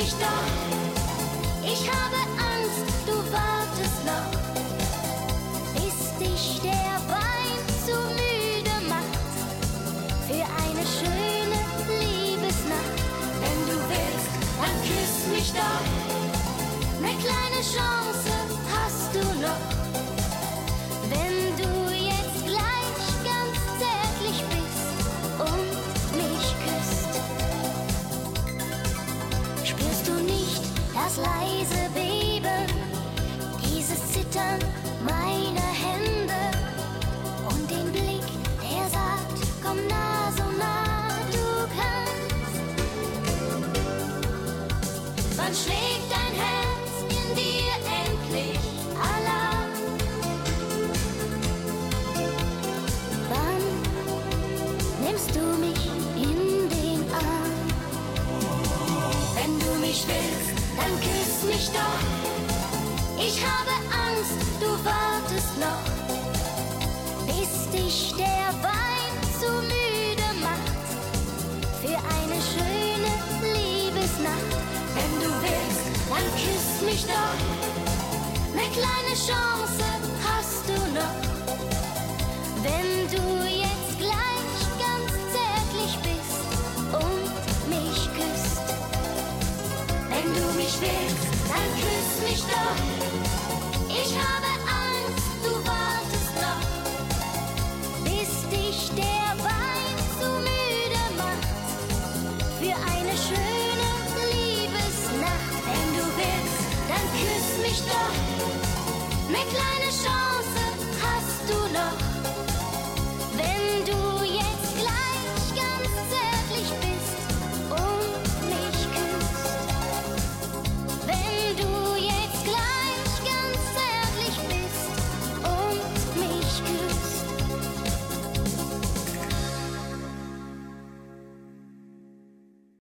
mich doch. Ich habe Angst, du wartest noch, bis dich der Wein zu müde macht für eine schöne Liebesnacht. Wenn du willst, dann küss mich doch, Eine kleine Chance. das leise Beben, dieses Zittern meiner Hände und den Blick, der sagt, komm nah, so nah du kannst. Wann schlägt dein Herz in dir endlich Alarm? Wann nimmst du mich in den Arm? Wenn du mich willst mich doch. Ich habe Angst, du wartest noch, bis dich der Wein zu müde macht. Für eine schöne Liebesnacht. Wenn du willst, dann küss mich doch. Eine kleine Chance hast du noch. willst, dann küss mich doch. Ich habe Angst, du wartest noch, bis dich der Wein zu müde macht. Für eine schöne Liebesnacht, wenn du willst, dann küss mich doch mit kleine Chance.